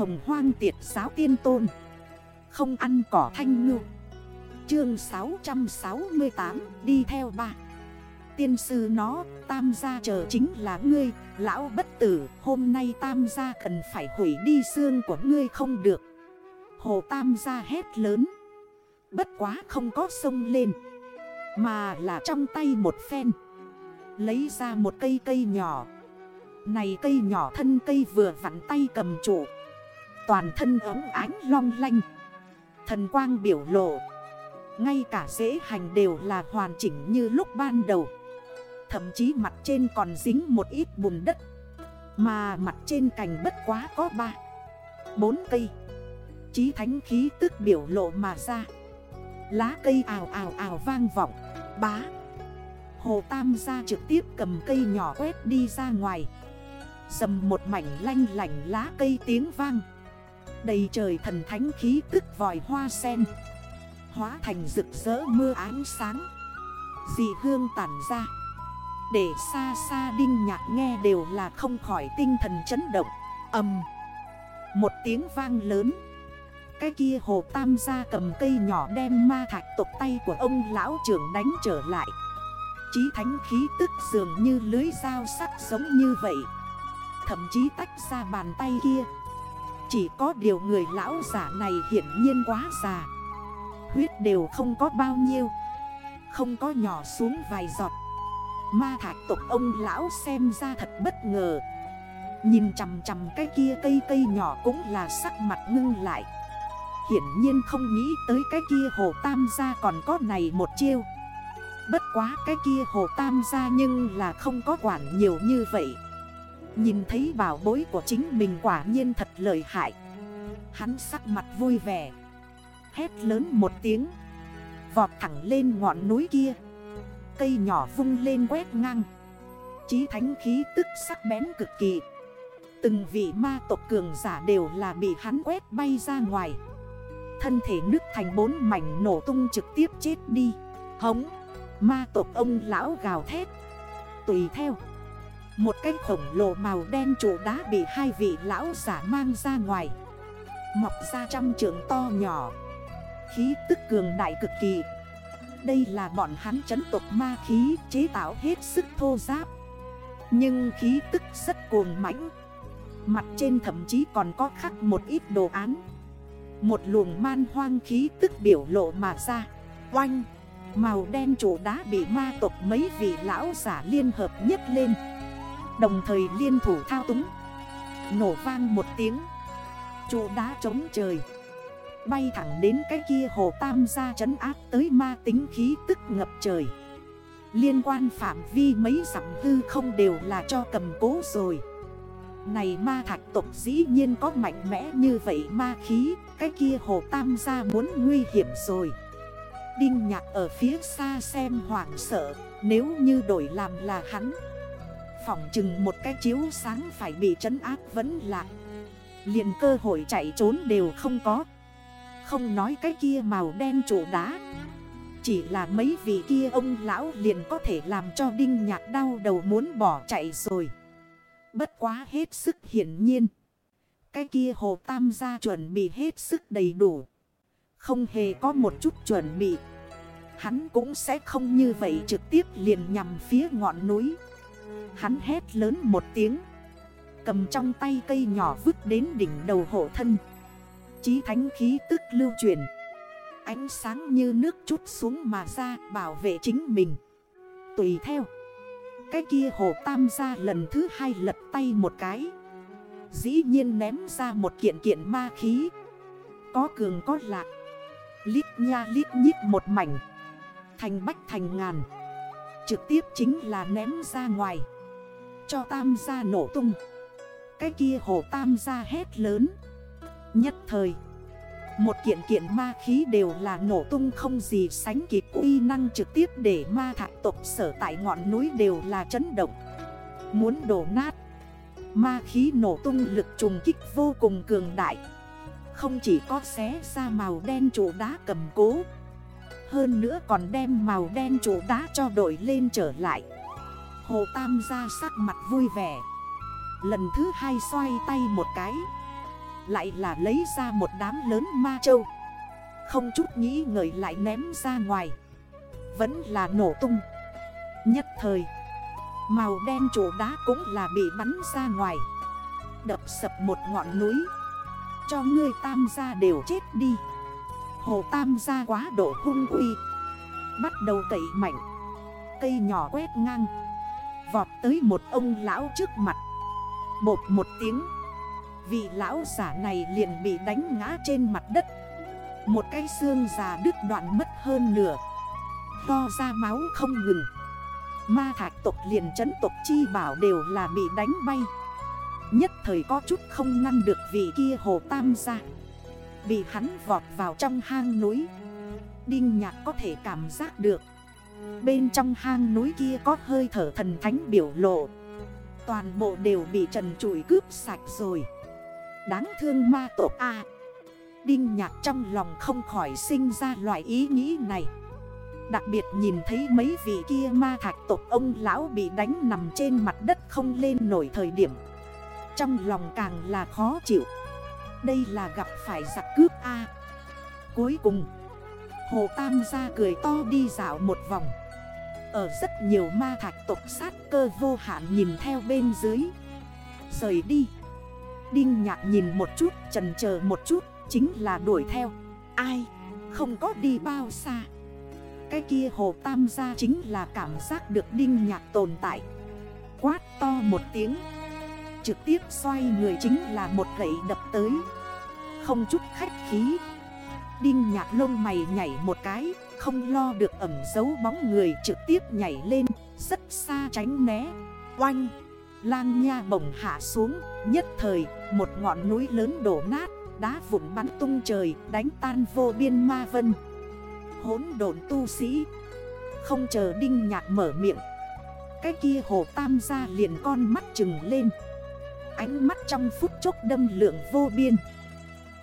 hồng hoang tiệt giáo tiên tôn. Không ăn cỏ thanh ngư. Chương 668 đi theo ba. Tiên sư nó, tam gia chờ chính là ngươi, Lão bất tử, hôm nay tam gia cần phải hủy đi xương của ngươi không được. Hồ tam gia hét lớn. Bất quá không có sông lên, Mà là trong tay một phen. Lấy ra một cây cây nhỏ. Này cây nhỏ thân cây vừa vặn tay cầm trụ. Toàn thân ấm ánh long lanh. Thần quang biểu lộ. Ngay cả dễ hành đều là hoàn chỉnh như lúc ban đầu. Thậm chí mặt trên còn dính một ít bùn đất. Mà mặt trên cành bất quá có ba, bốn cây. Chí thánh khí tức biểu lộ mà ra. Lá cây ào ào ào vang vọng. Bá. Hồ Tam gia trực tiếp cầm cây nhỏ quét đi ra ngoài. Dầm một mảnh lanh lảnh lá cây tiếng vang. Đầy trời thần thánh khí tức vòi hoa sen. Hóa thành rực rỡ mưa ánh sáng. Dị hương tản ra. Để xa xa đinh nhạc nghe đều là không khỏi tinh thần chấn động. Âm Một tiếng vang lớn. Cái kia hồ tam gia cầm cây nhỏ đem ma thạch tộc tay của ông lão trưởng đánh trở lại. Chí thánh khí tức dường như lưới dao sắc giống như vậy. Thậm chí tách ra bàn tay kia. Chỉ có điều người lão giả này hiển nhiên quá già. Huyết đều không có bao nhiêu. Không có nhỏ xuống vài giọt. Ma thạch tộc ông lão xem ra thật bất ngờ. Nhìn chằm chằm cái kia cây cây nhỏ cũng là sắc mặt ngưng lại. Hiển nhiên không nghĩ tới cái kia hồ tam gia còn có này một chiêu. Bất quá cái kia hồ tam gia nhưng là không có quản nhiều như vậy. Nhìn thấy bảo bối của chính mình quả nhiên thật lợi hại. Hắn sắc mặt vui vẻ. Hét lớn một tiếng. Vọt thẳng lên ngọn núi kia. Cây nhỏ vung lên quét ngang. Chí thánh khí tức sắc bén cực kỳ. Từng vị ma tộc cường giả đều là bị hắn quét bay ra ngoài. Thân thể nước thành bốn mảnh nổ tung trực tiếp chết đi. Hống! Ma tộc ông lão gào thét. Tùy theo. Một cái khổng lồ màu đen trụ đá bị hai vị lão giả mang ra ngoài. Mọc ra trăm trường to nhỏ. Khí tức cường đại cực kỳ. Đây là bọn hắn chấn tộc ma khí chế tạo hết sức thô giáp. Nhưng khí tức rất cuồng mãnh. Mặt trên thậm chí còn có khắc một ít đồ án. Một luồng man hoang khí tức biểu lộ mà ra. Oanh! Màu đen chủ đá bị ma tộc mấy vị lão giả liên hợp nhất lên. Đồng thời liên thủ thao túng. Nổ vang một tiếng. Trụ đá trống trời. Bay thẳng đến cái kia hồ tam gia trấn áp tới ma tính khí tức ngập trời. Liên quan phạm vi mấy giảm hư không đều là cho cầm cố rồi. Này ma thạch tộc dĩ nhiên có mạnh mẽ như vậy ma khí, Cái kia hồ tam gia muốn nguy hiểm rồi. Đinh nhạc ở phía xa xem hoảng sợ, Nếu như đổi làm là hắn Phỏng chừng một cái chiếu sáng phải bị trấn áp vẫn lạc liền cơ hội chạy trốn đều không có Không nói cái kia màu đen trụ đá Chỉ là mấy vị kia ông lão liền có thể làm cho đinh nhạc đau đầu muốn bỏ chạy rồi Bất quá hết sức hiển nhiên. Cái kia hồ tam gia chuẩn bị hết sức đầy đủ. Không hề có một chút chuẩn bị. Hắn cũng sẽ không như vậy trực tiếp liền nhằm phía ngọn núi. Hắn hét lớn một tiếng. Cầm trong tay cây nhỏ vứt đến đỉnh đầu hộ thân. Chí thánh khí tức lưu truyền. Ánh sáng như nước chút xuống mà ra bảo vệ chính mình. Tùy theo. Cái kia hồ tam ra lần thứ hai lật tay một cái Dĩ nhiên ném ra một kiện kiện ma khí Có cường có lạc Lít nha lít nhít một mảnh Thành bách thành ngàn Trực tiếp chính là ném ra ngoài. Cho tam gia nổ tung. Cái kia hồ tam gia hét lớn. Nhất thời, một kiện kiện ma khí đều là nổ tung không gì sánh kịp uy năng trực tiếp để ma thạch tộc sở tại ngọn núi đều là chấn động. Muốn đổ nát, Ma khí nổ tung lực trùng kích vô cùng cường đại. Không chỉ có xé ra màu đen trụ đá cầm cố hơn nữa còn đem màu đen trụ đá cho đổi lên trở lại. Hồ Tam ra sắc mặt vui vẻ. Lần thứ hai xoay tay một cái. Lại là lấy ra một đám lớn ma châu Không chút nghĩ ngợi lại ném ra ngoài. Vẫn là nổ tung. Nhất thời, Màu đen chỗ đá cũng là bị bắn ra ngoài. Đập sập một ngọn núi. Cho ngươi tam gia đều chết đi. Hồ tam gia quá độ hung uy. Bắt đầu cậy mạnh Cây nhỏ quét ngang. Vọt tới một ông lão trước mặt. Bột một tiếng. Vị lão giả này liền bị đánh ngã trên mặt đất. Một cái xương già đứt đoạn mất hơn nửa. To ra máu không ngừng. Ma thạch tộc liền chấn tộc chi bảo đều là bị đánh bay. Nhất thời có chút không ngăn được vị kia hồ tam gia. Bị hắn vọt vào trong hang núi. Đinh nhạc có thể cảm giác được. Bên trong hang núi kia có hơi thở thần thánh biểu lộ. Toàn bộ đều bị trần trụi cướp sạch rồi. Đáng thương ma tộc A. Đinh nhạc trong lòng không khỏi sinh ra loại ý nghĩ này. Đặc biệt nhìn thấy mấy vị kia ma thạch tộc ông lão bị đánh nằm trên mặt đất không lên nổi thời điểm. Trong lòng càng là khó chịu. Đây là gặp phải giặc cướp A. Cuối cùng, Hồ Tam gia cười to đi dạo một vòng. Ở rất nhiều ma thạch tộc sát cơ vô hạn nhìn theo bên dưới. Rời đi. Đinh nhạc nhìn một chút, trần chờ một chút, Chính là đuổi theo. Ai? Không có đi bao xa. Cái kia hồ tam gia chính là cảm giác được đinh nhạc tồn tại. Quát to một tiếng. Trực tiếp xoay người chính là một gậy đập tới. Không chút khách khí. Đinh nhạc lông mày nhảy một cái, Không lo được ẩm dấu bóng người trực tiếp nhảy lên, Rất xa tránh né. Oanh! Lang nha bổng hạ xuống, Nhất thời, một ngọn núi lớn đổ nát, Đá vụn bắn tung trời, Đánh tan vô biên ma vân. Hốn độn tu sĩ. Không chờ đinh nhạc mở miệng. Cái kia hồ tam ra liền con mắt trừng lên. Ánh mắt trong phút chốc đâm lượng vô biên.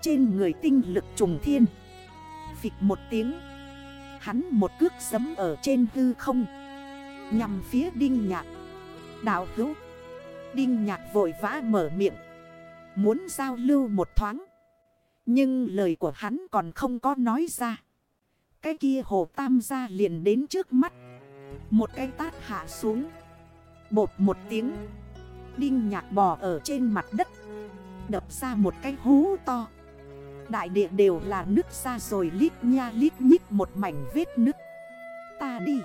Trên người tinh lực trùng thiên. Phịch một tiếng. Hắn một cước giấm ở trên hư không. Nhằm phía đinh nhạc. Đạo hữu. Đinh nhạc vội vã mở miệng. Muốn giao lưu một thoáng. Nhưng lời của hắn còn không có nói ra. Cái kia hồ tam gia liền đến trước mắt. Một cái tát hạ xuống. Bột một tiếng. Đinh nhạc bò ở trên mặt đất. Đập ra một cái hú to. Đại địa đều là nước ra rồi lít nha lít nhít một mảnh vết nước Ta đi.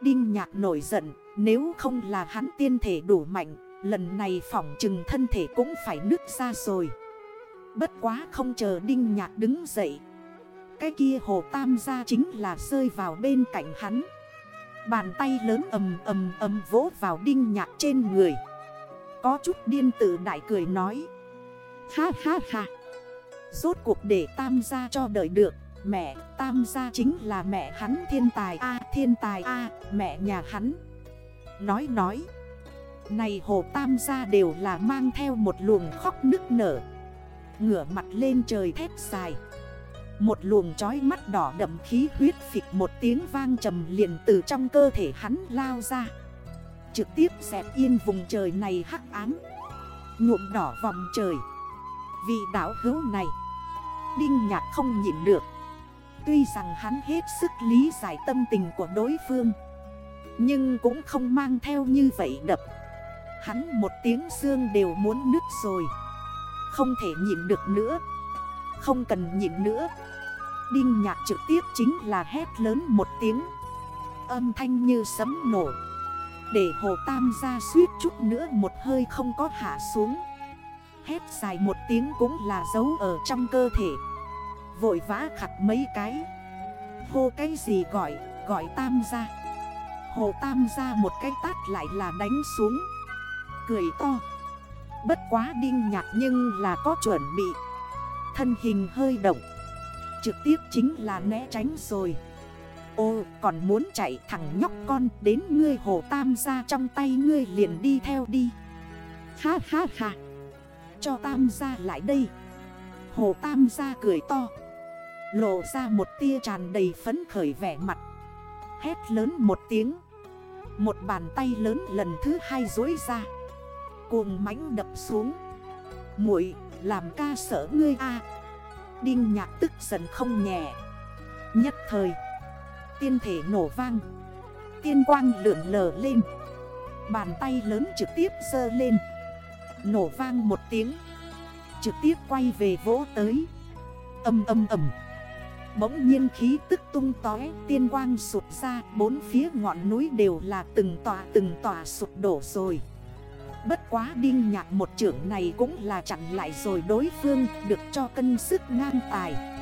Đinh nhạc nổi giận, Nếu không là hắn tiên thể đủ mạnh, Lần này phỏng trừng thân thể cũng phải nứt ra rồi. Bất quá không chờ Đinh Nhạc đứng dậy. Cái kia hồ tam gia chính là rơi vào bên cạnh hắn. Bàn tay lớn ầm ầm ầm vỗ vào Đinh Nhạc trên người. Có chút điên tử đại cười nói. Ha ha ha. Rốt cuộc để tam gia cho đợi được. Mẹ, tam gia chính là mẹ hắn thiên tài. A, thiên tài. A, mẹ nhà hắn. Nói nói. Này hồ tam gia đều là mang theo một luồng khóc nức nở. Ngửa mặt lên trời thép dài. Một luồng trói mắt đỏ đậm khí huyết phịch một tiếng vang trầm liền từ trong cơ thể hắn lao ra. Trực tiếp dẹp yên vùng trời này hắc ám. Nhuộm đỏ vòng trời. Vì đảo hữu này, Đinh nhạc không nhịn được. Tuy rằng hắn hết sức lý giải tâm tình của đối phương, Nhưng cũng không mang theo như vậy đập. Hắn một tiếng xương đều muốn nứt rồi. Không thể nhịn được nữa. Không cần nhịn nữa. Đinh nhạc trực tiếp chính là hét lớn một tiếng. Âm thanh như sấm nổ. Để hồ tam ra suýt chút nữa một hơi không có hạ xuống. Hét dài một tiếng cũng là dấu ở trong cơ thể. Vội vã khặt mấy cái. Hô cái gì gọi, gọi tam ra. Hồ tam ra một cái tát lại là đánh xuống. Cười to. Bất quá đinh nhạt nhưng là có chuẩn bị. Thân hình hơi động. Trực tiếp chính là né tránh rồi. Ô, còn muốn chạy thằng nhóc con, Đến ngươi hồ tam gia trong tay ngươi liền đi theo đi. Ha ha ha. Cho tam gia lại đây. Hồ tam gia cười to. Lộ ra một tia tràn đầy phấn khởi vẻ mặt. Hét lớn một tiếng. Một bàn tay lớn lần thứ hai dối ra. Cuồng mãnh đập xuống. Muội, làm ca sợ ngươi a. Đinh nhạc tức giận không nhẹ. Nhất thời Tiên thể nổ vang. Tiên quang lượn lờ lên. Bàn tay lớn trực tiếp sơ lên. Nổ vang một tiếng. Trực tiếp quay về vỗ tới. Âm âm ầm. Bỗng nhiên khí tức tung tói Tiên quang sụt ra, Bốn phía ngọn núi đều là từng tòa từng tòa sụp đổ rồi. Bất quá đinh nhạc một trưởng này cũng là chặn lại rồi đối phương, Được cho cân sức ngang tài.